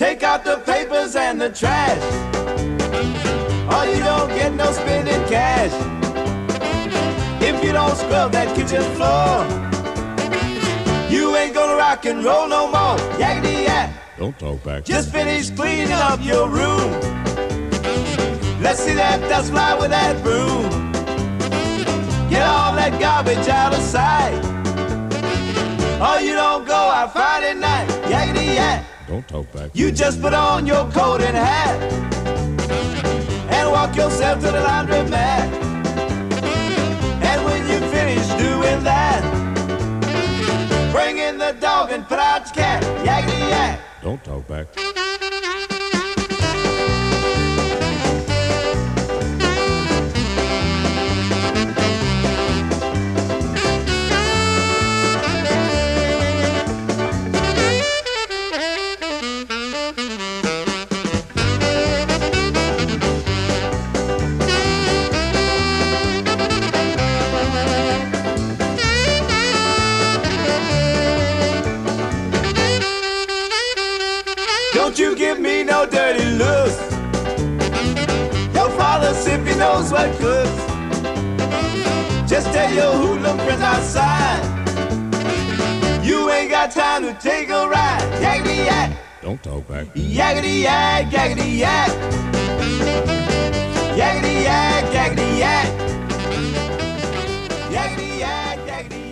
Take out the papers and the trash. Or you don't get no spending cash. If you don't scrub that kitchen floor, you ain't gonna rock and roll no more. Yakety yak. Don't talk back. Just finish cleaning up your room. Let's see that dust fly with that broom. Get all that garbage out of sight. Oh, you don't go out Friday night. Don't talk back. You just put on your coat and hat and walk yourself to the laundromat. And when you finish doing that, bring in the dog and put out the cat. Yakety yak. Don't talk back. Don't you give me no dirty looks. Your father's if he knows what good. Just tell your hoodlum friends outside. You ain't got time to take a ride. Yakety yak. Don't talk back. Yakety yak, yakety yak. Yakety yak, yakety yak. Yakety yak, yakety yak.